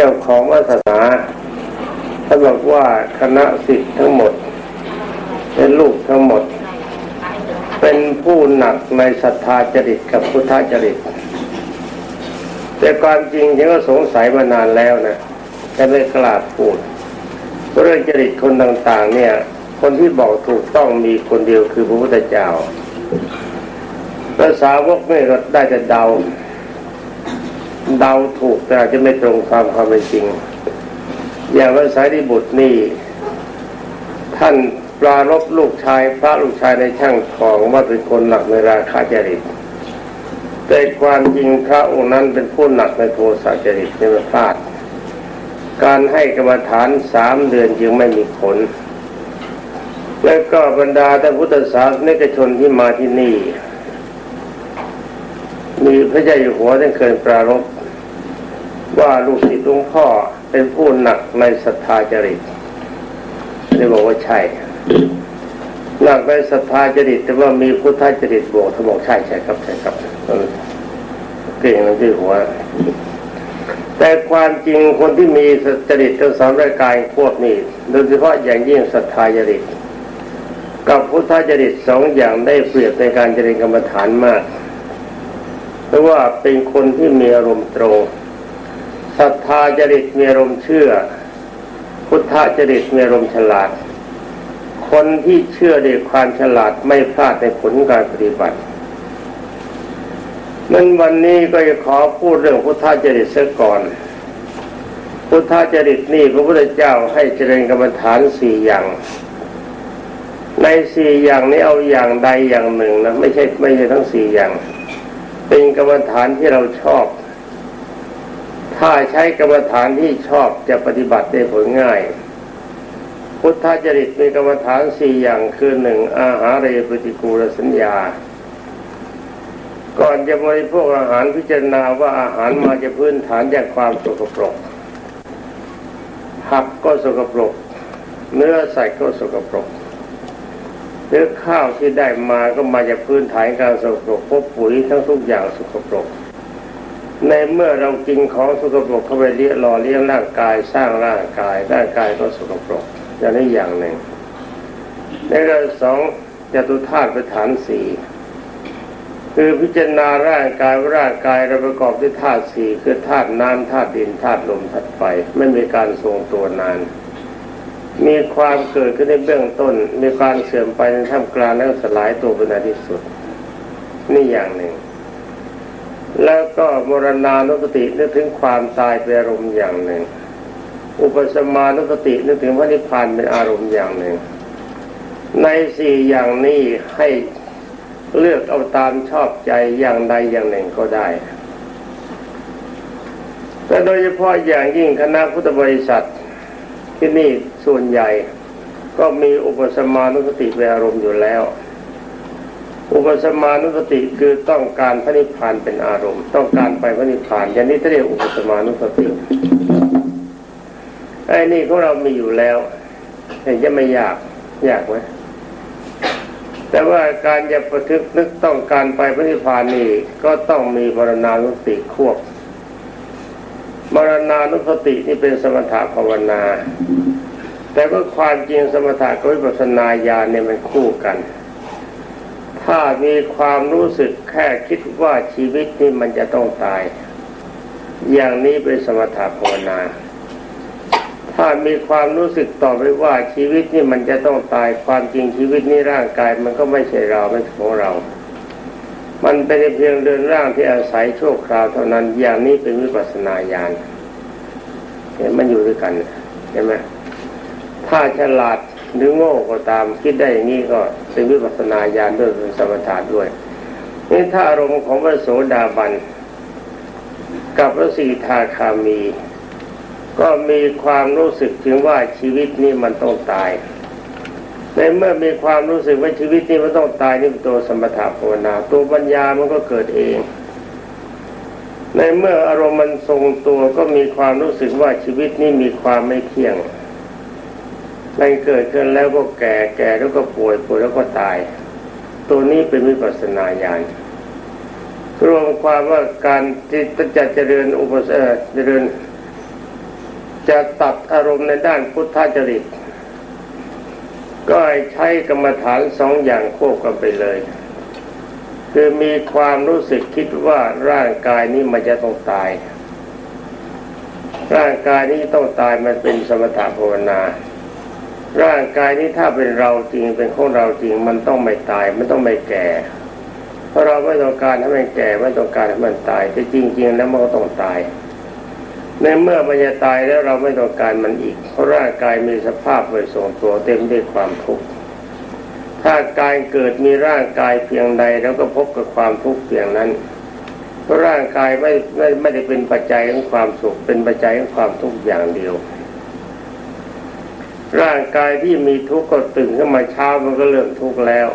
เจ้าของวาสนาท่านบอกว่าคณะสิทธิ์ทั้งหมด เป็นลูกทั้งหมด เป็นผู้หนักในศรัทธาจริตกับพุทธจริต แต่ความจริงฉันก็สงสัยมานานแล้วนะแต่ไม่กล้าพูดเรื่องจริตคนต่าง ๆ เนี่ย คนที่บอกถูกต้องมีคนเดียวคือพระพุทธเจ้าภาษาวกไม่ได้แต่เดา เดาถูกแต่อาจจะไม่ตรงความความเป็นจริง อย่างภาษาดิบุตรนี่ ท่านปรารบลูกชาย พระลูกชายในช่างของว่าเป็นคนหนักในราคาจริตแต่ความจริงพระองค์นั้นเป็นผู้หนักในโทสะจริตในพลาด การให้กรรมฐานสามเดือนยังไม่มีผล แล้วก็บรรดาท่านพุทธศาสนิกชนที่มาที่นี่ มีพระเจ้าอยู่หัวท่านเคยปรารบ ว่าลูกศิษย์หลวงพ่อเป็นผู้หนักในศรัทธาจริตได้บอกว่าใช่หนักในศรัทธาจริต แต่ว่ามีพุทธจริตบวกถ้าบอกใช่ใช่ครับใช่ครับเก่งนั่นที่หัวแต่ความจริงคนที่มีจริตทั้งสองรายการพวกนี้โดยเฉพาะอย่างยิ่งศรัทธาจริต กับพุทธจริตสองอย่างได้เปรียบในการเจริญกรรมฐานมากเพราะว่าเป็นคนที่มีอารมณ์ตรง ศรัทธาจริตมีอารมณ์เชื่อ พุทธจริตมีอารมณ์ฉลาด คนที่เชื่อในความฉลาดไม่พลาดในผลการปฏิบัตินั้นวันนี้ก็จะขอพูดเรื่องพุทธจริตเสียก่อน พุทธจริตนี่พระพุทธเจ้าให้เจริญกรรมฐานสี่อย่าง ในสี่อย่างนี้เอาอย่างใดอย่างหนึ่งนะไม่ใช่ไม่ใช่ทั้งสี่อย่าง เป็นกรรมฐานที่เราชอบ ถ้าใช้กรรมฐานที่ชอบจะปฏิบัติได้ผลง่าย พุทธจริตมีกรรมฐานสี่อย่างคือหนึ่งอาหารเรปฏิกูลสัญญา ก่อนจะบริโภคอาหารพิจารณาว่าอาหารมาจากพื้นฐานจากความสกปรกผักก็สกปรก เนื้อสัตว์ก็สกปรกเนื้อข้าวที่ได้มาก็มาจากพื้นฐานการสกปรกพบปุ๋ยทั้งทุกอย่างสกปรก ในเมื่อเรากินของสกปรกเข้าไปเลี้ยหล่อเลี้ยงร่างกายสร้างร่างกายร่างกายก็สกปรกอย่างนี้อย่างหนึ่งในเรื่องสองจตุธาตุเป็นฐานสี่คือพิจารณาร่างกายว่าร่างกายเราประกอบด้วยธาตุสี่คือธาตุน้ำธาตุดินธาตุลมธาตุไฟไม่มีการทรงตัวนาน มีความเกิดขึ้นในเบื้องต้น มีการเสื่อมไปในท่ามกลางแล้วสลายตัวเป็นที่สุด นี่อย่างหนึ่ง แล้วก็มรณานุสตินึกถึงความตายเป็นอารมณ์อย่างหนึ่ง อุปสมานุสตินึกถึงพระนิพพานเป็นอารมณ์อย่างหนึ่ง ในสี่อย่างนี้ให้เลือกเอาตามชอบใจอย่างใดอย่างหนึ่งก็ได้ แต่โดยเฉพาะอย่างยิ่งคณะพุทธบริษัทที่นี่ส่วนใหญ่ก็มีอุปสมานุสติเป็นอารมณ์อยู่แล้ว อุปสมานุสติคือต้องการพระนิพพานเป็นอารมณ์ ต้องการไปพระนิพพาน อย่างนี้เรียกอุปสมานุสติไอ้นี่ของเรามีอยู่แล้วเห็นจะไม่ยากยากไหมแต่ว่าการจะประทึกนึกต้องการไปพระนิพพานนี่ก็ต้องมีมรณานุสติควบมรณานุสตินี่เป็นสมถะภาวนา แต่ว่าความจริงสมถะกับวิปัสสนาญาณเนี่ยมันคู่กัน ถ้ามีความรู้สึกแค่คิดว่าชีวิตนี่มันจะต้องตาย อย่างนี้เป็นสมถะภาวนา ถ้ามีความรู้สึกต่อไปว่าชีวิตนี่มันจะต้องตาย ความจริงชีวิตนี้ร่างกายมันก็ไม่ใช่เราไม่ใช่ของเรา มันเป็นเพียงเดินร่างที่อาศัยชั่วคราวเท่านั้น อย่างนี้เป็นวิปัสสนาญาณเห็นมันอยู่ด้วยกันเห็นไหมถ้าฉลาด หรือโง่ก็ตามคิดได้อย่างนี้ก็เป็นวิปัสสนาญาณด้วยเป็นสมถะด้วยนี่ถ้าอารมณ์ของพระโสดาบัน กับพระสีทาคามี ก็มีความรู้สึกถึงว่าชีวิตนี้มันต้องตายในเมื่อมีความรู้สึกว่าชีวิตนี้มันต้องตายนี่เป็นตัวสมถะภาวนา ตัวปัญญามันก็เกิดเอง ในเมื่ออารมณ์มันทรงตัวก็มีความรู้สึกว่าชีวิตนี้มีความไม่เที่ยง มันเกิดขึ้นแล้วก็แก่แก่แล้วก็ป่วยป่วยแล้วก็ตาย ตัวนี้เป็นวิปัสนาญาณรวมความว่าการที่จะเจริญอุปสเจริญ จะตัดอารมณ์ในด้านพุทธจริต ก็ให้ใช้กรรมฐานสองอย่างควบกันไปเลย คือมีความรู้สึกคิดว่าร่างกายนี้มันจะต้องตาย ร่างกายนี้ต้องตายมันเป็นสมถะภาวนา ร่างกายนี้ถ้าเป็นเราจริงเป็นของเราจริง มันต้องไม่ตายมันต้องไม่แก่ เพราะเราไม่ต้องการให้มันแก่ไม่ต้องการให้มันตาย แต่จริง ๆ แล้วมันก็ต้องตาย ในเมื่อมันจะตายแล้วเราไม่ต้องการมันอีก เพราะร่างกายมีสภาพไม่ทรงตัวเต็มด้วยความทุกข์ถ้าการเกิดมีร่างกายเพียงใดแล้วก็พบกับความทุกข์เพียงนั้นเพราะร่างกายไม่ไม่ไม่ได้เป็นปัจจัยของความสุขเป็นปัจจัยของความทุกข์อย่างเดียว ร่างกายที่มีทุกข์ก็ตื่นขึ้นมาเช้ามันก็เริ่มทุกข์แล้ว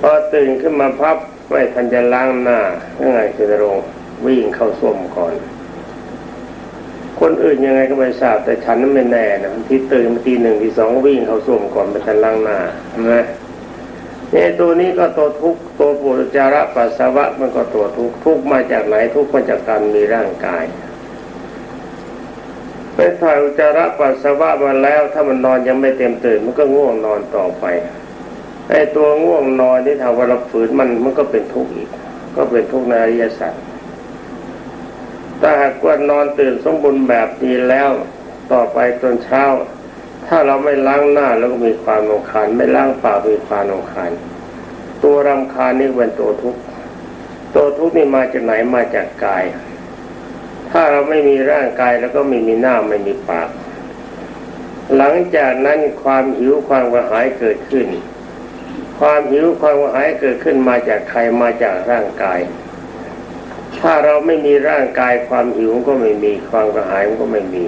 พอตื่นขึ้นมาพับไม่ทันจะล้างหน้าเมื่อไงคือรงวิ่งเข้าส้วมก่อน คนอื่นยังไงก็ไม่ทราบแต่ฉันนั้นไม่แน่นะที่ตื่นมาทีหนึ่งทีสองวิ่งเข้าส้วมก่อนไม่ทันล้างหน้านะเนี่ยตัวนี้ก็ตัวทุกตัวปุจจาระปัสสาวะมันก็ตัวทุกทุกมาจากไหนทุกมาจากการมีร่างกาย ไปถ่ายอุจจาระปัสสาวะมาแล้ว ถ้ามันนอนยังไม่เต็มตื่นมันก็ง่วงนอนต่อไปไอ้ตัวง่วงนอนที่ถ้าว่าเราฝืนมันมันก็เป็นทุกข์อีก ก็เป็นทุกข์ในอริยสัจถ้าหากว่านอนตื่นสมบูรณ์แบบนี้แล้วต่อไปตอนเช้า ถ้าเราไม่ล้างหน้าแล้วก็มีความรำคาญไม่ล้างปากมีความรำคาญตัวรำคาญนี่เป็นตัวทุกข์ตัวทุกข์นี่มาจากไหนมาจากกาย ถ้าเราไม่มีร่างกายแล้วก็ไม่มีหน้าไม่มีปาก หลังจากนั้นความหิวความกระหายเกิดขึ้น ความหิวความกระหายเกิดขึ้นมาจากใครมาจากร่างกาย ถ้าเราไม่มีร่างกายความหิวก็ไม่มีความกระหายมันก็ไม่มี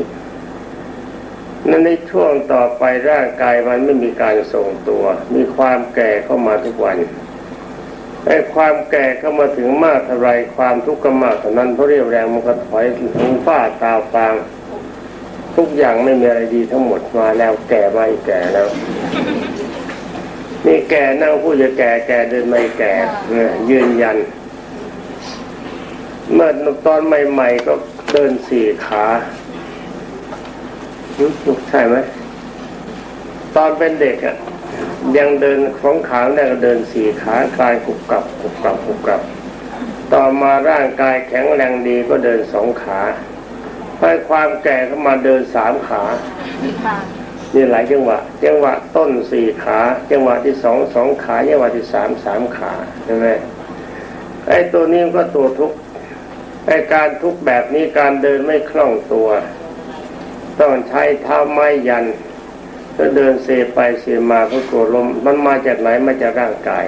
นั่นในช่วงต่อไปร่างกายมันไม่มีการทรงตัว มีความแก่เข้ามาทุกวัน ไอ้ความแก่เข้ามาถึงมากเท่าไรความทุกข์ก็มากเท่านั้นเพราะเรียวแรงมันก็ถอยถึงฝ้าตาฟาง ทุกอย่างไม่มีอะไรดีทั้งหมดมาแล้วแก่ไม่แก่แล้วนี่แก่นั่งพูดจะแก่แก่เดินไม่แก่เนี่ยยืนยัน เมื่อตอนใหม่ ๆ ก็เดินสี่ขารู้สึกใช่ไหมตอนเป็นเด็กอะ่ะ ยังเดินของขาเนี่ยก็เดินสี่ขากลายกุบกับกุบกับกุบกับ ต่อมาร่างกายแข็งแรงดีก็เดินสองขาพอความแก่เข้ามาเดินสามขานี่หลายจังหวะจังหวะต้นสี่ขาจังหวะที่สองสองขาจังหวะที่สามสามขาใช่ไหมไอ้ตัวนี้ก็ตัวทุกไอ้การทุกแบบนี้การเดินไม่คล่องตัว ต้องใช้เท้าไม้ยัน ก็เดินเซไปเซมาเพื่อกลัวลมมันมาจากไหนมาจากร่างกาย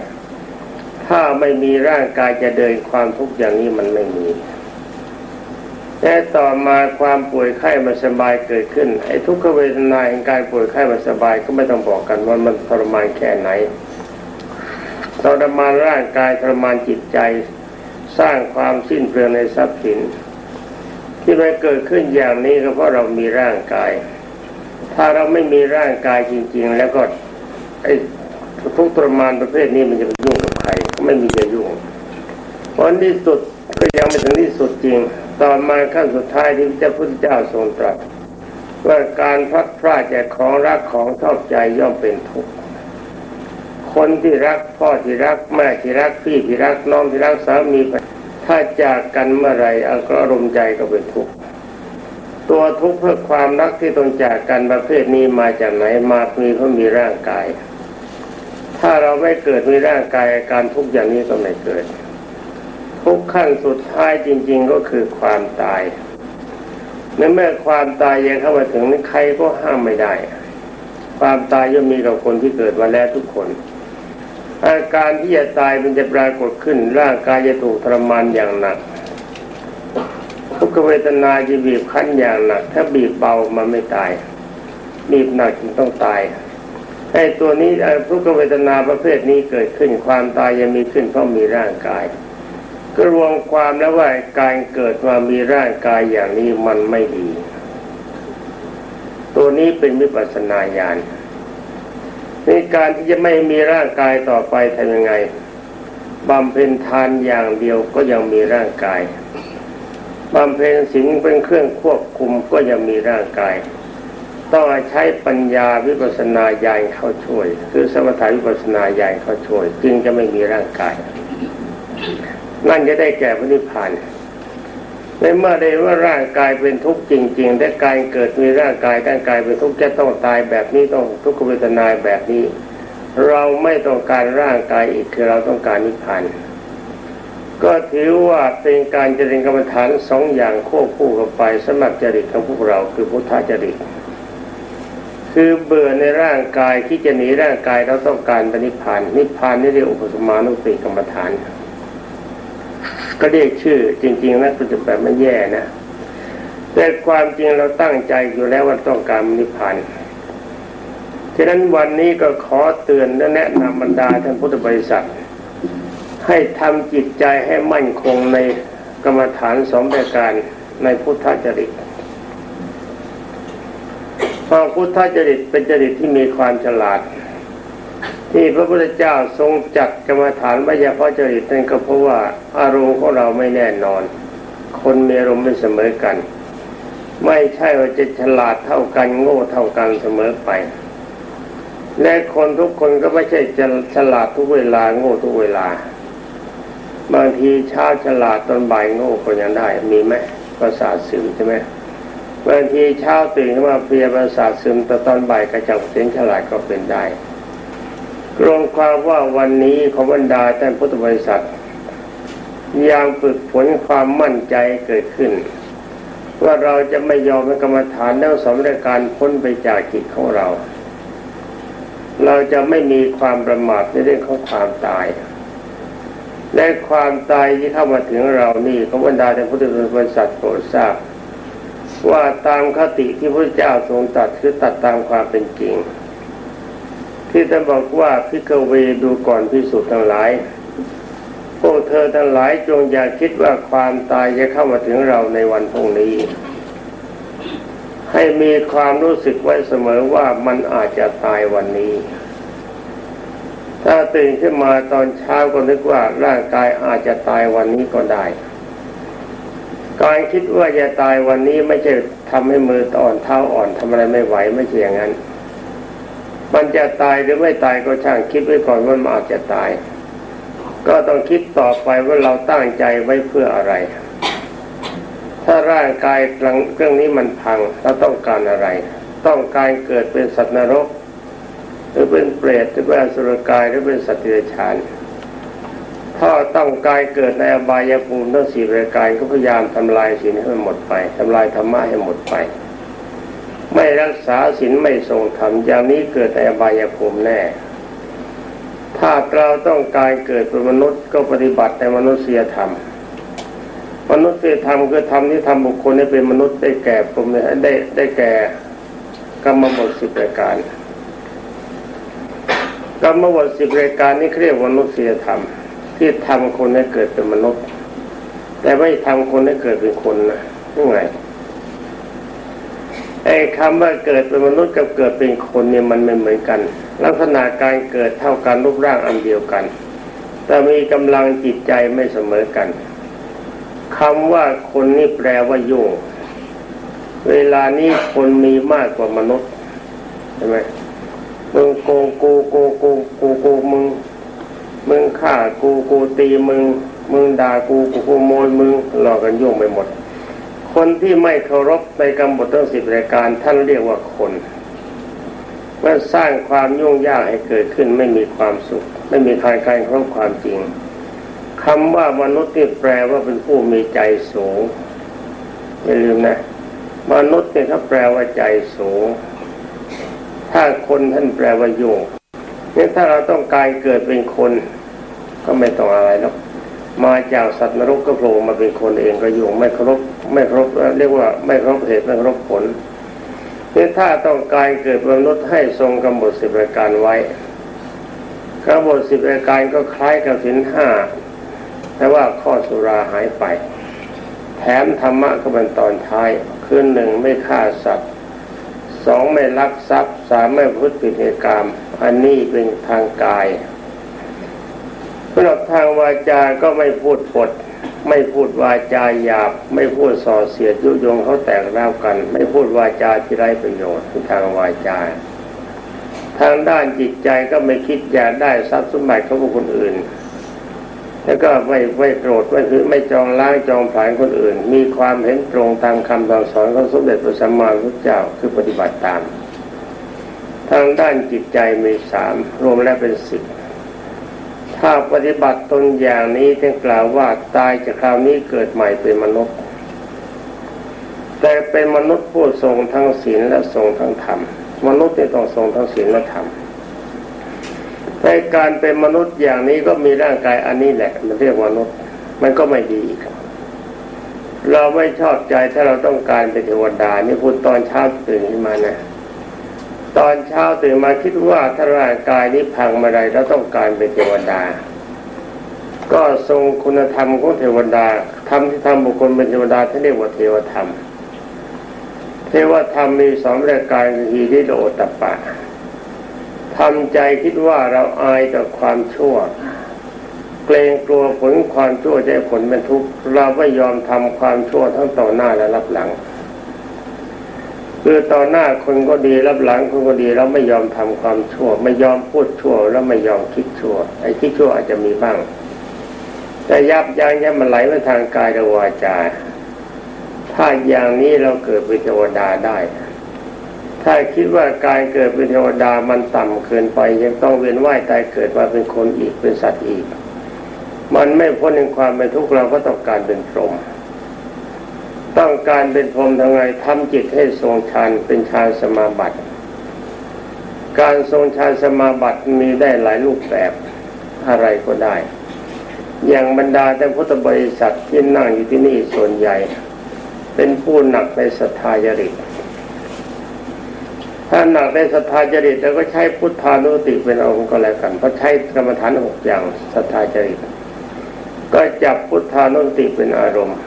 ถ้าไม่มีร่างกายจะเดินความทุกข์อย่างนี้มันไม่มีแต่ต่อมาความป่วยไข้มาสบายเกิดขึ้นไอ้ทุกขเวทนาแห่งการป่วยไข้มาสบายก็ไม่ต้องบอกกันว่ามันทรมานแค่ไหนทรมานร่างกายทรมานจิตใจ สร้างความสิ้นเปลืองในทรัพย์สิน ที่มันเกิดขึ้นอย่างนี้ก็เพราะเรามีร่างกาย ถ้าเราไม่มีร่างกายจริง ๆ แล้วก็ไอ้ทุกข์ทรมานประเภทนี้มันจะไปยุ่งกับใครก็ไม่มีจะยุ่งผลที่สุดก็ยังไม่ถึงที่สุดจริง ต่อมาขั้นสุดท้ายที่พระพุทธเจ้าทรงตรัสว่าการพลัดพรากจากของรักของชอบใจย่อมเป็นทุกข์คนที่รักพ่อที่รักแม่ที่รักพี่ที่รักน้องที่รักสามีถ้าจากกันเมื่อไรอารมณ์ใจก็เป็นทุกข์ ตัวทุกข์เพื่อความรักที่ต้องจากกันประเภทนี้มาจากไหนมามีเพราะมีร่างกาย ถ้าเราไม่เกิดมีร่างกายอาการทุกข์อย่างนี้ก็ไม่เกิด ทุกขั้นสุดท้ายจริง ๆก็คือความตายในเมื่อความตายยังเข้ามาถึงใครก็ห้ามไม่ได้ ความตายย่อมมีกับคนที่เกิดมาแล้วทุกคน อาการที่จะตายมันจะปรากฏขึ้นร่างกายจะถูกทรมานอย่างหนัก ทุกเวทนาจะบีบคั้นอย่างหนัก ถ้าบีบเบามันไม่ตาย บีบหนักจึงต้องตายไอ้ตัวนี้ทุกเวทนาประเภทนี้เกิดขึ้นความตายยังมีขึ้นเพราะมีร่างกาย ก็รวมความแล้วว่าการเกิดมามีร่างกายอย่างนี้มันไม่ดี ตัวนี้เป็นวิปัสสนาญาณในการที่จะไม่มีร่างกายต่อไปทำยังไงบำเพ็ญทานอย่างเดียวก็ยังมีร่างกาย บำเพ็ญสิ่งเป็นเครื่องควบคุมก็ยังมีร่างกาย ต้องใช้ปัญญาวิปัสนาญาณเข้าช่วย คือสมถะวิปัสสนาญาณเข้าช่วย จึงจะไม่มีร่างกาย นั่นจะได้แก่พระนิพพานในเมื่อได้ว่าร่างกายเป็นทุกข์จริงๆแต่การเกิดมีร่างกายร่างกายเป็นทุกข์จะต้องตายแบบนี้ต้องทุกขเวทนาแบบนี้ เราไม่ต้องการร่างกายอีกคือเราต้องการนิพพาน ก็ถือว่าเป็นการเจริญกรรมฐานสองอย่างควบคู่กันไปสำหรับจริตของพวกเราคือพุทธจริต คือเบื่อในร่างกายที่จะหนีร่างกายเราต้องการปนิพพานนิพพานนี่เรียกอุปสมานุสติกรรมฐาน ก็เรียกชื่อจริง ๆนะปัจจุบันไม่แย่นะ แต่ความจริงเราตั้งใจอยู่แล้วว่าต้องการนิพพานฉะนั้นวันนี้ก็ขอเตือนและแนะนำบรรดาท่านพุทธบริษัท ให้ทำจิตใจให้มั่นคงในกรรมฐานสองประการในพุทธจริตเพราะพุทธจริตเป็นจริตที่มีความฉลาด ที่พระพุทธเจ้าทรงจัดกรรมฐานวิญญาจริตนั่นก็เพราะว่าอารมณ์ของเราไม่แน่นอน คนมีอารมณ์ไม่เสมอกัน ไม่ใช่ว่าจะฉลาดเท่ากันโง่เท่ากันเสมอไป และคนทุกคนก็ไม่ใช่จะฉลาดทุกเวลาโง่ทุกเวลา บางทีเช้าฉลาดตอนบ่ายโง่ก็ยังได้ มีไหมประสาทซึมใช่ไหมบางทีเช้าตื่นขึ้นมาเพลียประสาทซึมแต่ตอนบ่ายกระจับเสียงฉลาดก็เป็นได้รวมความว่าวันนี้ของบรรดาท่านพุทธบริษัทยามฝึกฝนความมั่นใจเกิดขึ้น ว่าเราจะไม่ยอมให้กรรมฐานแนวสมรการพ้นไปจากจิตของเรา เราจะไม่มีความประมาทในเรื่องของความตาย และความตายที่เข้ามาถึงเรานี่ขบรรดาในพุทธบริษัทโปรดทราบว่าตามคติที่พระเจ้าทรงตัดคือตัดตามความเป็นจริง ที่ท่านบอกว่าพิกเวดูก่อนพิสุทธ์ทั้งหลาย พวกเธอทั้งหลายจงอย่าคิดว่าความตายจะเข้ามาถึงเราในวันพรุ่งนี้ ให้มีความรู้สึกไว้เสมอว่ามันอาจจะตายวันนี้ ถ้าตื่นขึ้นมาตอนเช้าก็นึกว่าร่างกายอาจจะตายวันนี้ก็ได้ การคิดว่าจะตายวันนี้ไม่ใช่ทำให้มืออ่อนเท้าอ่อนทำอะไรไม่ไหวไม่ใช่อย่างนั้น มันจะตายหรือไม่ตายก็ช่างคิดไว้ก่อนว่ามันอาจจะตาย ก็ต้องคิดต่อไปว่าเราตั้งใจไว้เพื่ออะไร ถ้าร่างกายเครื่องนี้มันพังเราต้องการอะไร ต้องการเกิดเป็นสัตว์นรก หรือเป็นเปรตหรือเป็นอสุรกายหรือเป็นสัตว์เดรัจฉานถ้าต้องกายเกิดในอบายภูมิทั้งสี่ประการก็พยายามทำลายศีลให้มันหมดไปทำลายธรรมะให้หมดไป ไม่รักษาศีลไม่ทรงธรรมอย่างนี้เกิดในอบายภูมิแน่ ถ้าเราต้องการเกิดเป็นมนุษย์ก็ปฏิบัติในมนุษยธรรม มนุษยธรรมคือธรรมที่ทำบุคคลให้เป็นมนุษย์ได้แก่ผมได้ได้แก่กรรมบทสิบประการ กรรมวสิบรายการนี้เรียกว่ามนุษยธรรม ที่ทำคนให้เกิดเป็นมนุษย์ แต่ไม่ทำคนให้เกิดเป็นคนนะยังไงไอ้คำว่าเกิดเป็นมนุษย์กับเกิดเป็นคนเนี่ยมันไม่เหมือนกัน ลักษณะการเกิดเท่ากันรูปร่างอันเดียวกัน แต่มีกำลังจิตใจไม่เสมอกันคำว่าคนนี่แปลว่ายุ่งเวลานี้คนมีมากกว่ามนุษย์ใช่ไหม มึงโกงกูกูกูกูกูมึง มึงฆ่ากูกูตีมึง มึงด่ากูกูขโมยมึงหลอกกันยุ่งไปหมด คนที่ไม่เคารพในกรรมบททั้งสิบรายการท่านเรียกว่าคนมันสร้างความยุ่งยากให้เกิดขึ้นไม่มีความสุข ไม่มีใครใครเคารพความจริงคำว่ามนุษย์ที่แปลว่าเป็นผู้มีใจสูงอย่าลืมนะ มนุษย์เนี่ยเขาแปลว่าใจสูง ถ้าคนท่านแปลว่ายุงนี่ถ้าเราต้องการเกิดเป็นคน ก็ไม่ต้องอะไรหรอกมาจากสัตว์นรกก็โผล่มาเป็นคนเองก็ยุงไม่ครบไม่ครบเรียกว่าไม่ครบเหตุไม่ครบผลนี่ถ้าต้องการเกิดมนุษย์ให้ทรงกำหนดสิบประการไว้กำหนดสิบประการก็คล้ายกับสินห้าแต่ว่าข้อสุราหายไป แถมธรรมะก็เป็นตอนท้าย คือหนึ่งไม่ฆ่าสัตว์ สองไม่ลักทรัพย์สามไม่พุทธิในกรรมอันนี้เป็นทางกายสำหรับทางวาจาก็ไม่พูดปด ไม่พูดวาจาหยาบ ไม่พูดส่อเสียดยุยงเขาแตกร้ากัน ไม่พูดวาจาที่ไร้ประโยชน์ทางวาจา ทางด้านจิตใจก็ไม่คิดอยากได้ทรัพย์สมบัติของคนอื่น แล้วก็ไม่ไม่โกรธไม่คือไม่จองล้างจองผลานคนอื่น มีความเห็นตรงตามคำสอนของสมเด็จพระสัมมาสัมพุทธเจ้าคือปฏิบัติตาม ทางด้านจิตใจมีสามรวมแล้วเป็นสิบถ้าปฏิบัติตนอย่างนี้จึงกล่าวว่าตายจากคราวนี้เกิดใหม่เป็นมนุษย์ แต่เป็นมนุษย์ผู้ทรงทั้งศีลและทรงทั้งธรรมมนุษย์ที่ต้องทรงทั้งศีลและธรรม ในการเป็นมนุษย์อย่างนี้ก็มีร่างกายอันนี้แหละ มันเรียกมนุษย์ มันก็ไม่ดีครับ เราไม่ชอบใจถ้าเราต้องการเป็นเทวดานี่พูดตอนเช้าตื่นขึ้นมานะตอนเช้าตื่นมาคิดว่าถ้าร่างกายนี้พังมาไรเราต้องการเป็นเทวดา ก็ทรงคุณธรรมของเทวดาทำที่ทำบุคคลเป็นเทวดาท่านเรียกว่าเทวธรรม เทวธรรมมีสองรายการคือฮีริโอตปะ ทำใจคิดว่าเราอายต่อความชั่ว เกรงกลัวผลความชั่วจะผลเป็นทุกข์เราไม่ยอมทำความชั่วทั้งต่อหน้าและรับหลังคือต่อหน้าคนก็ดีรับหลังคนก็ดีเราไม่ยอมทำความชั่ว ไม่ยอมพูดชั่วแล้วไม่ยอมคิดชั่ว ไอ้คิดชั่วอาจจะมีบ้าง แต่ยับยั้งยั้มันไหลไปทางกายและวาจา ถ้าอย่างนี้เราเกิดเป็นเทวดาได้ ถ้าคิดว่าการเกิดเป็นเทวดามันต่ำเกินไป ยังต้องเวียนว่ายตายเกิดมาเป็นคนอีกเป็นสัตว์อีก มันไม่พ้นในความเป็นทุกข์เราก็ต้องการเป็นพรหมต้องการเป็นพรหมทำไงทำจิตให้ทรงฌานเป็นฌานสมาบัติ การทรงฌานสมาบัติมีได้หลายรูปแบบอะไรก็ได้ อย่างบรรดาแต่พุทธบริษัทที่นั่งอยู่ที่นี่ส่วนใหญ่ เป็นผู้หนักในศรัทธาจริต ถ้าหนักในศรัทธาจริตแล้วก็ใช้พุทธานุติเป็นองค์ก็แล้วกันเพราะใช้กรรมฐานหกอย่างศรัทธาจริต ก็จับพุทธานุติเป็นอารมณ์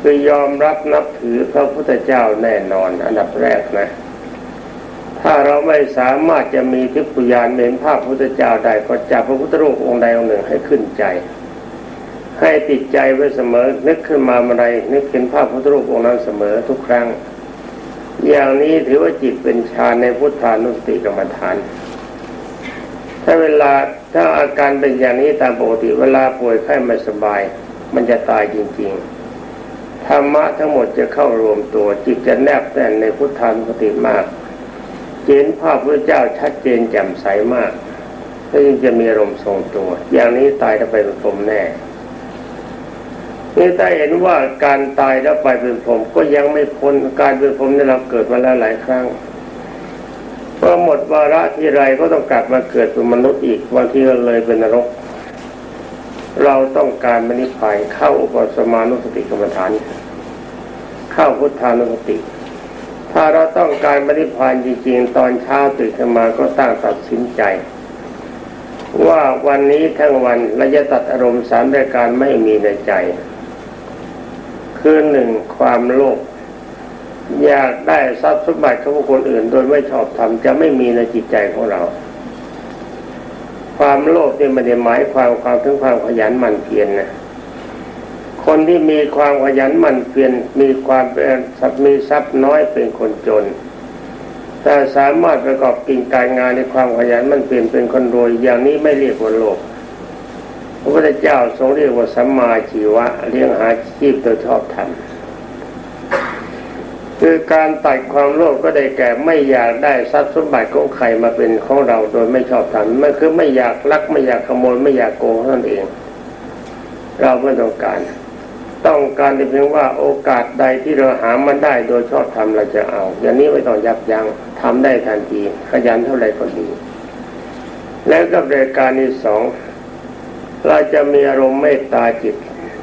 คือยอมรับนับถือพระพุทธเจ้าแน่นอนอันดับแรกนะ ถ้าเราไม่สามารถจะมีทิพยานเห็นภาพพระพุทธเจ้าได้ก็จับพระพุทธรูปองค์ใดองค์หนึ่งให้ขึ้นใจ ให้ติดใจไว้เสมอนึกขึ้นมาเมื่อไรนึกเห็นภาพพระพุทธรูปองค์นั้นเสมอทุกครั้ง อย่างนี้ถือว่าจิตเป็นฌานในพุทธานุสติกรรมฐาน ถ้าเวลาถ้าอาการเป็นอย่างนี้ตามปกติเวลาป่วยไข้ไม่สบาย มันจะตายจริงๆธรรมะทั้งหมดจะเข้ารวมตัว จิตจะแนบแน่นในพุทธานุสติมากเห็นภาพพระเจ้าชัดเจนแจ่มใสมากก็ยังจะมีอารมณ์ทรงตัว อย่างนี้ตายแล้วไปเป็นพรมแน่ นี่ถ้าเห็นว่าการตายแล้วไปเป็นพรหมก็ยังไม่พ้นการเป็นพรหมนี่เราเกิดมาแล้วหลายครั้งพอหมดวาระที่ไรก็ต้องกลับมาเกิดเป็นมนุษย์อีกบางทีก็เลยเป็นนรก เราต้องการมนิพพานเข้าอุปสมานุสติกรรมฐาน เข้าพุทธานุสติ ถ้าเราต้องการมนิพพานจริงๆ ตอนเช้าตื่นขึ้นมาก็ตั้งตัดสินใจ ว่าวันนี้ทั้งวันเราจะตัดอารมณ์สามรายการไม่มีในใจ คือหนึ่งความโลภอยากได้ทรัพย์สมบัติของคคลอื่น โดยไม่ชอบธรรมจะไม่มีในจิตใจของเรา ความโลภนี่ม่ได้หมายความความถึงความขยันหมั่นเพียรนนะคนที่มีความขยันหมั่นเพียรมีความเป็นมีทรัพย์น้อยเป็นคนจน แต่สามารถประกอบกิจการงานในความขยันมันเปลี่ยนเป็นคนรวยอย่างนี้ไม่เรียกว่าโลภ พระพุทธเจ้าทรงเรียกว่าสัมมาชีวะเลี้ยงหาชีพโดยชอบธรรมคือการตัดความโลภก็ได้แก่ไม่อยากได้ทรัพย์สมบัติของใครมาเป็นของเราโดยไม่ชอบธรรมมันคือไม่อยากลักไม่อยากขโมยไม่อยากโกงนั่นเอง เราไม่ต้องการ ต้องการเพียงว่าโอกาสใดที่เราหามันได้โดยชอบธรรมเราจะเอา อย่างนี้ไม่ต้องยับยัง้งทำได้ทันทีขยันเท่าไรก็ดี แล้วก็รายการที่สอง เราจะมีอารมณ์เมตตาจิต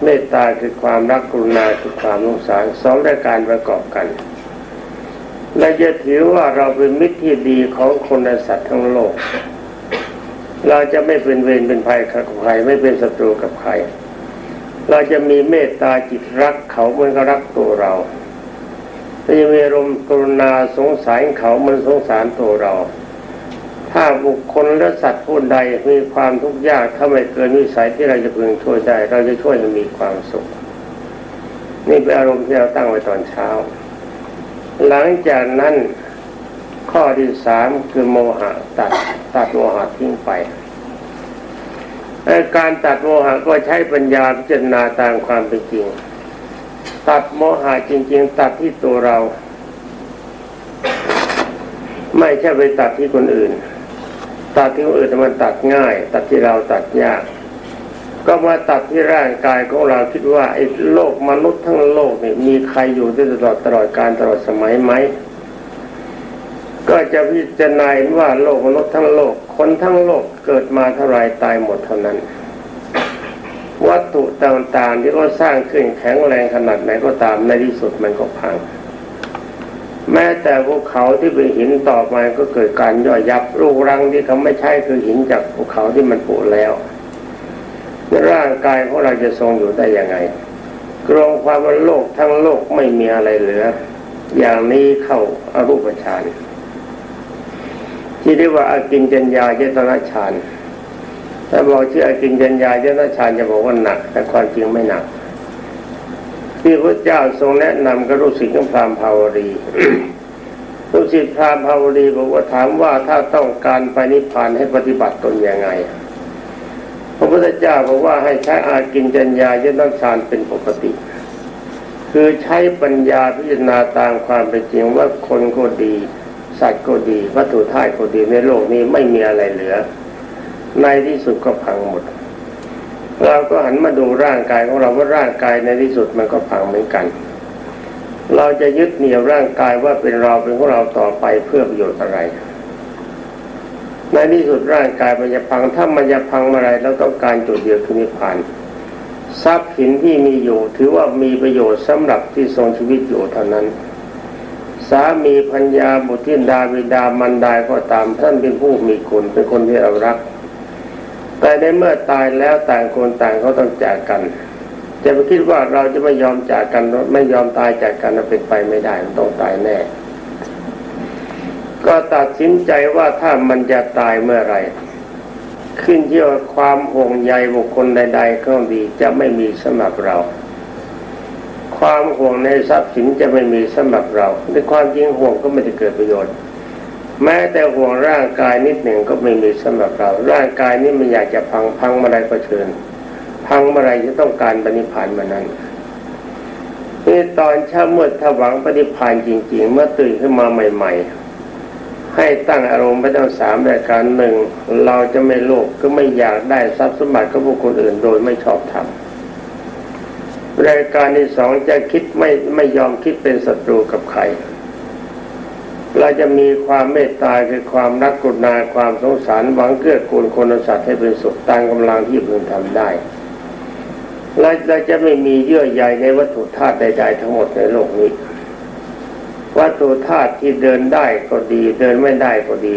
เมตตาคือความรักกรุณาคือความสงสารสองรายการประกอบกันและจะถือว่าเราเป็นมิตรที่ดีของคนและสัตว์ทั้งโลก เราจะไม่เป็นเวรเป็นภัยกับใครไม่เป็นศัตรูกับใคร เราจะมีเมตตาจิตรักเขาเหมือนกับรักตัวเราเราจะมีอารมณ์กรุณาสงสารเขาเหมือนสงสารตัวเรา ถ้าบุคคลและสัตว์ผู้ใดมีความทุกข์ยากถ้าไม่เกินวิสัยที่เราจะพึงช่วยได้ เราจะช่วยให้มีความสุข นี่เป็นอารมณ์ที่เราตั้งไว้ตอนเช้า หลังจากนั้นข้อที่สามคือโมหะตัดตัดโมหะทิ้งไปการตัดโมหะก็ใช้ปัญญาพิจารณาตามความเป็นจริง ตัดโมหะจริง ๆ ตัดที่ตัวเรา ไม่ใช่ไปตัดที่คนอื่น ตัดที่คนอื่นมันตัดง่าย ตัดที่เราตัดยาก ก็มาตัดที่ร่างกายของเราคิดว่าไอ้โลกมนุษย์ทั้งโลกนี่มีใครอยู่ได้ตลอดตลอดการตลอดสมัยไหมก็จะพิจารณาว่าโลกมนุษย์ทั้งโลก คนทั้งโลกเกิดมาเท่าไรตายหมดเท่านั้น วัตถุต่างๆที่เขาสร้างขึ้นแข็งแรงขนาดไหนก็ตามในที่สุดมันก็พัง แม้แต่ภูเขาที่เป็นหินต่อมาก็เกิดการย่อยยับรูรังที่เขาไม่ใช่คือหินจากภูเขาที่มันปุแล้วร่างกายของเราจะทรงอยู่ได้ยังไงกรองความว่าโลกทั้งโลกไม่มีอะไรเหลือ อย่างนี้เข้าอารูปฌานที่เรียกว่าอากินจัญญาเจตนาฌานถ้าบอกชื่ออากินจัญญาเจตนาฌานจะบอกว่าหนัก แต่ความจริงไม่หนัก ที่พระเจ้าทรงแนะนำก็รู้สึกของพรามภาวรีรู้สึกพรามภาวรีบอกว่าถามว่าถ้าต้องการไปนิพพานให้ปฏิบัติตนยังไง พระพุทธเจ้าบอกว่าให้ใช้อากินจัญญาเจตนาฌานเป็นปกติ คือใช้ปัญญาพิจารณาตามความเป็นจริงว่าคนก็ดี สัตว์ก็ดี วัตถุธาตุก็ดีในโลกนี้ไม่มีอะไรเหลือ ในที่สุดก็พังหมด เราก็หันมาดูร่างกายของเราว่าร่างกายในที่สุดมันก็พังเหมือนกัน เราจะยึดเหนี่ยวร่างกายว่าเป็นเราเป็นของเราต่อไปเพื่อประโยชน์อะไร ในที่สุดร่างกายมันจะพังถ้ามันจะพังเมื่อไรเราต้องการจุดเดียวคือนิพพานทรัพย์สินที่มีอยู่ ถือว่ามีประโยชน์สำหรับที่ทรงชีวิตอยู่เท่านั้น สามีพัญญาบุตรินดาบิดามันดาก็ตามท่านเป็นผู้มีคุณเป็นคนที่เรารัก แต่ในเมื่อตายแล้วต่างคนต่างก็ต้องจากกันจะไปคิดว่าเราจะไม่ยอมจากกันไม่ยอมตายจากกันเป็นไปไม่ได้ต้องตายแน่ ก็ตัดสินใจว่าถ้ามันจะตายเมื่อไรขึ้นเที่ยวความห่วงใยบุคคลใด ๆ ก็ดีจะไม่มีสำหรับเรา ความห่วงในทรัพย์สินจะไม่มีสำหรับเราในความจริงห่วงก็ไม่ได้เกิดประโยชน์ แม้แต่ห่วงร่างกายนิดหนึ่งก็ไม่มีสำหรับเรา ร่างกายนี้มันอยากจะพังพังเมื่อไรก็เชิญ พังเมื่อไรจะต้องการปณิพานมานั้นนี่ตอนเช้ามืดถ้าหวังปฏิพานจริง ๆ เมื่อตื่นขึ้นมาใหม่ ๆ ให้ตั้งอารมณ์ไปทั้งสามรายการหนึ่งเราจะไม่โลภก็ไม่อยากได้ทรัพย์สมบัติของบุคคลอื่นโดยไม่ชอบธรรมรายการที่สองจะคิดไม่ไม่ยอมคิดเป็นศัตรูกับใคร เราจะมีความเมตตาคือความรักกุณาความสงสารหวังเกื้อกูลคนสัตว์ให้เป็นสุขตามกำลังที่พึงทำได้และเราจะไม่มีเยื่อใยในวัตถุธาตุใด ๆ ทั้งหมดในโลกนี้ วัตถุธาตุที่เดินได้ก็ดี เดินไม่ได้ก็ดี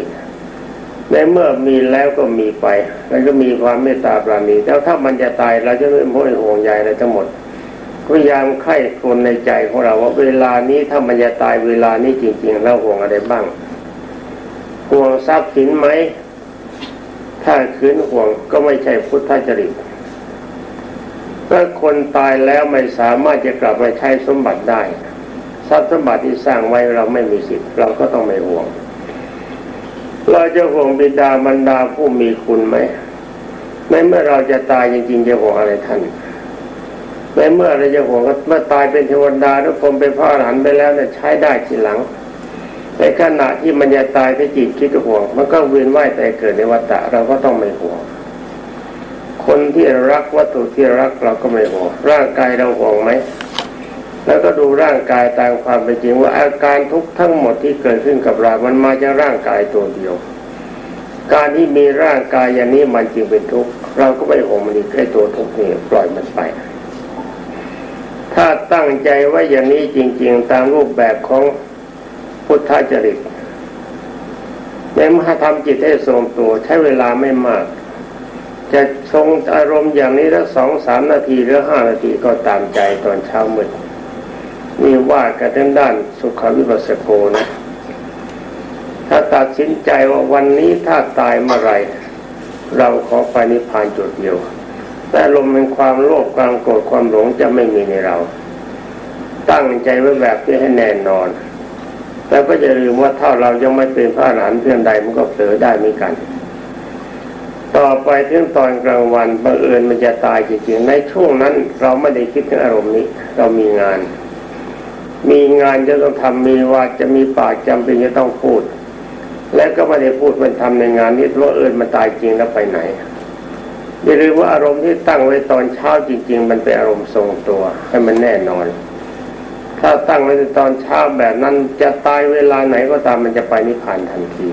ในเมื่อมีแล้วก็มีไป แล้วก็มีความเมตตาปราณีแล้วถ้ามันจะตายเราจะไม่ห่วงใยอะไรทั้งหมด พยายามไข้คนในใจของเราว่าเวลานี้ถ้ามันจะตายเวลานี้จริงๆเราห่วงอะไรบ้างห่วงทรัพย์สินไหมถ้าคืนห่วงก็ไม่ใช่พุทธจริตถ้าคนตายแล้วไม่สามารถจะกลับมาใช้สมบัติได้ ทรัพย์สมบัติที่สร้างไว้เราไม่มีสิทธิ์เราก็ต้องไม่ห่วง เราจะห่วงบิดามารดาผู้มีคุณไหมในเมื่อเราจะตายจริงๆจะห่วงอะไรท่าน ในเมื่อเราจะห่วงเมื่อตายเป็นเทวดาทุกคนเป็นพระอรหันต์ไปแล้วเนี่ยใช้ได้ทีหลังในขณะที่มันจะตายถ้าจิตคิดห่วง มันก็เวียนว่ายแต่เกิดในวัฏฏะเราก็ต้องไม่ห่วง คนที่รักวัตถุที่รักเราก็ไม่ห่วง ร่างกายเราห่วงไหมแล้วก็ดูร่างกายตามความเป็นจริงว่าอาการทุกทั้งหมดที่เกิดขึ้นกับเรา มันมาจากร่างกายตัวเดียว การที่มีร่างกายอย่างนี้มันจึงเป็นทุกข์เราก็ไม่ห่วงมันอีกแค่ตัวทุกข์นี่ปล่อยมันไป ถ้าตั้งใจว่าอย่างนี้จริง ๆ ตามรูปแบบของพุทธจริตในมหาธรรมจิตให้ทรงตัวใช้เวลาไม่มาก จะทรงอารมณ์อย่างนี้ทั้งสองสามนาทีหรือห้านาทีก็ตามใจตอนเช้ามืดนี่ว่ากันทางด้านสุขวิปัสสโกนะ ถ้าตัดสินใจว่าวันนี้ถ้าตายเมื่อไร เราขอไปนิพพานจุดเดียว แต่ลมเป็นความโลภความโกรธความหลงจะไม่มีในเรา ตั้งใจไว้แบบที่ให้แน่นอน แต่ก็จะลืมว่าถ้าเรายังไม่เป็นพระอรหันเพื่อนใดมันก็เผลอได้เหมือนกัน ต่อไปถึงตอนกลางวันบังเอิญมันจะตายจริงๆในช่วงนั้น เราไม่ได้คิดถึงอารมณ์นี้ เรามีงาน มีงานจะต้องทำมีว่าจะมีปากจำเป็นจะต้องพูด และก็ไม่ได้พูดมันทำในงานนี้เพราะเอิญมันตายจริงแล้วไปไหน อย่าลืมว่าอารมณ์ที่ตั้งไว้ตอนเช้าจริง ๆ มันเป็นอารมณ์ทรงตัวให้มันแน่นอน ถ้าตั้งไว้ตอนเช้าแบบนั้นจะตายเวลาไหนก็ตามมันจะไปนิพพานทันที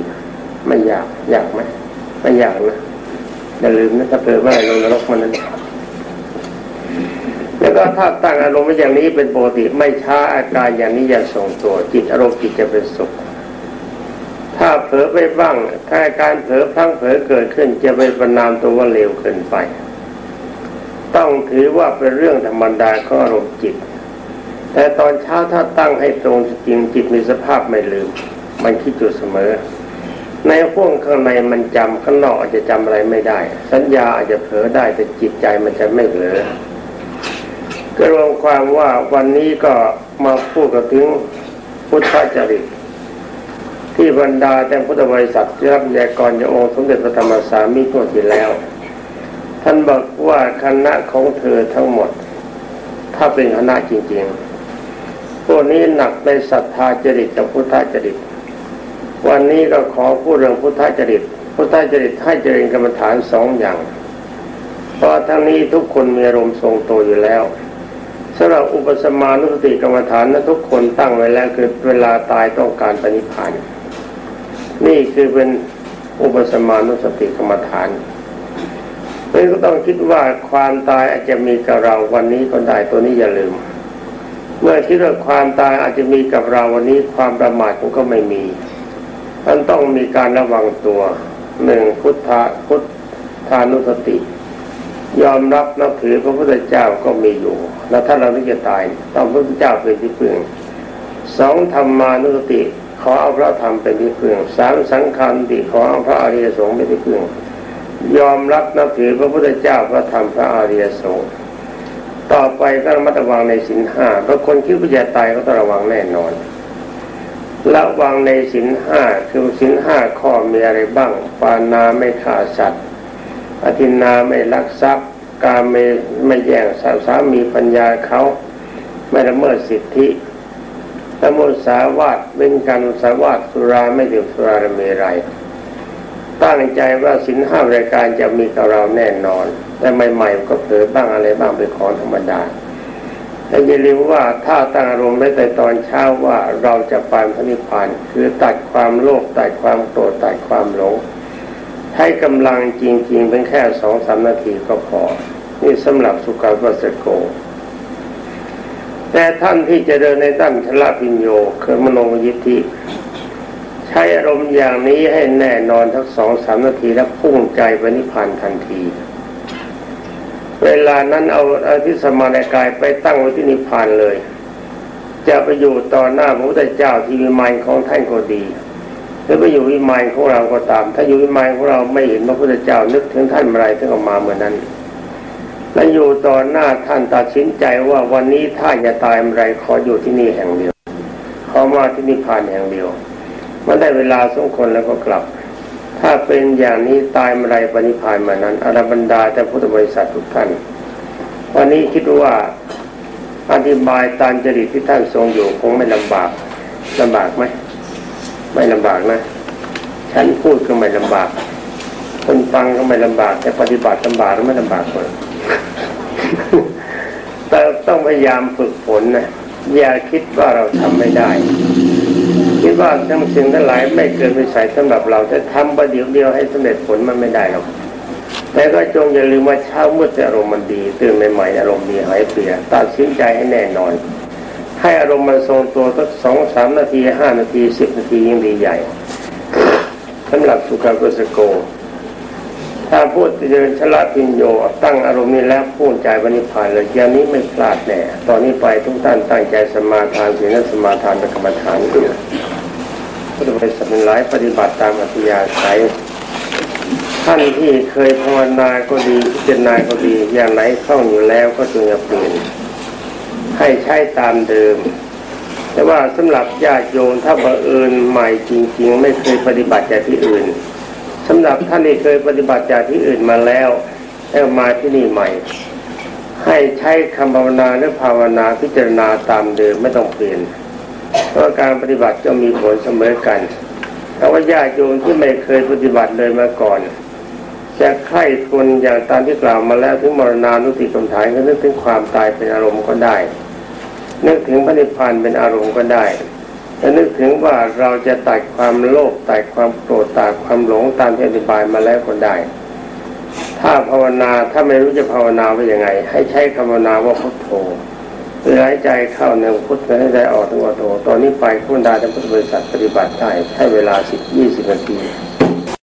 ไม่อยากอยากไหมไม่อยากนะอย่าลืมนะถ้าเกิดว่าลงนรกมันนั้นแล้วก็ถ้าตั้งอารมณ์ไว้อย่างนี้เป็นปกติไม่ช้าอาการอย่างนี้อย่าส่งตัวจิตอารมณ์จิตจะเป็นสุข ถ้าเผลอไปบ้าง ถ้าการเผลอพลั้งเผลอเกิดขึ้น จะไปประนามตัวว่าเลวเกินไป ต้องถือว่าเป็นเรื่องธรรมดาของอารมณ์จิต แต่ตอนเช้าถ้าตั้งให้ตรงจริงจิตมีสภาพไม่ลืม มันคิดอยู่เสมอ ในห้วงข้างในมันจำข้างนอกอาจจะจำอะไรไม่ได้ สัญญาอาจจะเผลอได้แต่จิตใจมันจะไม่เผลอก็รวมความว่าวันนี้ก็มาพูดกันถึงพุทธจริต ที่บรรดาแต่พุทธบริษัทที่รับยากรจาองค์สมเด็จพระธรรมสามีตัวที่แล้ว ท่านบอกว่าคณะของเธอทั้งหมด ถ้าเป็นคณะจริงๆพวกนี้หนักในศรัทธาจริตกับพุทธจริต วันนี้ก็ขอพูดเรื่องพุทธจริต พุทธจริตให้เจริญกรรมฐานสองอย่างเพราะทั้งนี้ทุกคนมีอารมณ์ทรงตัวอยู่แล้วสำหรับอุปสมานุสติกรรมฐานนั้นทุกคนตั้งไว้แล้วคือเวลาตายต้องการปณิพานธ์ นี่คือเป็นอุปสมานุสติกรรมฐานเพื่ก็ต้องคิดว่าความตายอาจจะมีกับเราวันนี้ก็ได้ตัวนี้อย่าลืม เมื่อคิดว่าความตายอาจจะมีกับเราวันนี้ความประมาทมันก็ไม่มีมันต้องมีการระวังตัวหนึ่งพุทธะพุทธานุสติ ยอมรับนับถือพระพุทธเจ้าก็มีอยู่ แล้วถ้าเราไม่จะตายต้องพระพุทธเจ้าเป็นที่พึ่งสองธรรมานุสติ ขอเอาพระธรรมเป็นที่พึ่งสามสังฆานุสติขอเอาพระอริยสงฆ์เป็นที่พึ่งยอมรับนับถือพระพุทธเจ้าพระธรรมพระอริยสงฆ์ต่อไปก็ระมัดระวังในสินห้าเพราะคนคิดว่าจะตายก็ต้องระวังแน่นอนระวังในสินห้าคือสินห้าข้อมีอะไรบ้าง ปานาไม่ฆ่าสัตว์อธินาไม่ลักทรัพย์ การไม่ไม่แย่งสาสามีปัญญาเขา ไม่ละเมิดสิทธิ ละมุสาวาทเป็นการสาวาทสุราไม่ดื่มสุราเมรัยตั้งใจว่าสินห้ารายการจะมีกับเราแน่นอน แต่ใหม่ๆก็เผลอบ้างอะไรบ้างเป็นของธรรมดาแต่อย่าลืมว่าถ้าตั้งอารมณ์ไว้แต่ตอนเช้าว่าเราจะไปพระนิพพานคือตัดความโลภตัดความโกรธตัดความหลงให้กำลังจริง ๆ เป็นแค่สองสามนาทีก็พอ นี่สำหรับสุขวัสโก แต่ท่านที่จะเดินในด้านชละพิญโยคือมโนยิทธิใช้อารมณ์อย่างนี้ให้แน่นอนทั้งสองสามนาทีแล้วพุ่งใจไปนิพพานทันที เวลานั้นเอาอาทิสมานกายไปตั้งไว้ที่นิพพานเลย จะไปอยู่ต่อหน้าพระพุทธเจ้าที่วิมานของท่านก็ดีหรือไปอยู่วิมานของเราก็ตาม ถ้าอยู่วิมานของเราไม่เห็นพระพุทธเจ้านึกถึงท่านเมื่อไรถึงออกมาเหมื่อนั้น และอยู่ต่อหน้าท่านตัดสินใจว่าวันนี้ถ้าจะตายเมื่อไรขออยู่ที่นี่แห่งเดียวขอมาที่นิพพานแห่งเดียวมันได้เวลาสมควรแล้วก็กลับ ถ้าเป็นอย่างนี้ตายเมื่อไรปณิพานมานั้นอรบรรดาแต่พุทธบริษัททุกท่านวันนี้คิดว่าอธิบายตามจริตที่ท่านทรงอยู่คงไม่ลำบากลำบากไหมไม่ลำบากนะ ฉันพูดก็ไม่ลำบาก คนฟังก็ไม่ลำบาก แต่ปฏิบัติลำบากหรือไม่ลำบากคน แต่ต้องพยายามฝึกฝนนะอย่าคิดว่าเราทำไม่ได้ คิดว่าทั้งสิ่งทั้งหลายไม่เกินวิสัยสำหรับเราแต่ทำประเดี๋ยวเดียวให้สำเร็จผลมันไม่ได้หรอกแต่ก็จงอย่าลืมว่าเช้ามืดอารมณ์มันดีตื่นใหม่ๆอารมณ์ดีหายเปลี่ยตัดสินใจให้แน่นอน ให้อารมณ์มันทรงตัวสักสองสามนาทีห้านาทีสิบนาทียิ่งดีใหญ่สำหรับสุขกุสโก ถ้าพูดเดินชลพิญโยตั้งอารมณ์นี้แล้วพูดใจวันนิพพานเลยอย่างนี้ไม่พลาดแน่ตอนนี้ไปทุกท่านตั้งใจสมาทานศีลสมาทานเป็นกรรมฐานด้วยพุทธบริษัทเป็นหลายปฏิบัติตามอัธยาศัยท่านที่เคยภาวนาก็ดีพิจารณาก็ดีอย่างไหนคล่องอยู่แล้วก็จงอย่าเปลี่ยนให้ใช้ตามเดิม แต่ว่าสำหรับญาติโยมถ้าบังเอิญใหม่จริง ๆ ไม่เคยปฏิบัติจากที่อื่น สำหรับท่านที่เคยปฏิบัติจากที่อื่นมาแล้วแล้วมาที่นี่ใหม่ ให้ใช้คำภาวนาหรือภาวนาพิจารณาตามเดิมไม่ต้องเปลี่ยนเพราะการปฏิบัติจะมีผลเสมอกันแต่ว่าญาติโยมที่ไม่เคยปฏิบัติเลยมาก่อนจะใคร่ควญอย่างตามที่กล่าวมาแล้วถึงมรณานุติกรรมฐานก็นึกถึงความตายเป็นอารมณ์ก็ได้ นึกถึงพระนิพพานเป็นอารมณ์ก็ได้ จะนึกถึงว่าเราจะตัดความโลภตัดความโกรธตัดความหลงตามที่อธิบายมาแล้วก็ได้ ถ้าภาวนาถ้าไม่รู้จะภาวนาว่ายังไง ให้ใช้คำภาวนาว่าพุทโธคือหายใจเข้าหนึ่งพุทหายใจออกทั้งหมดโธตอนนี้ไปคุณดาทั้งพุทธบริษัทปฏิบัติได้ให้เวลาสิบยี่สิบนาที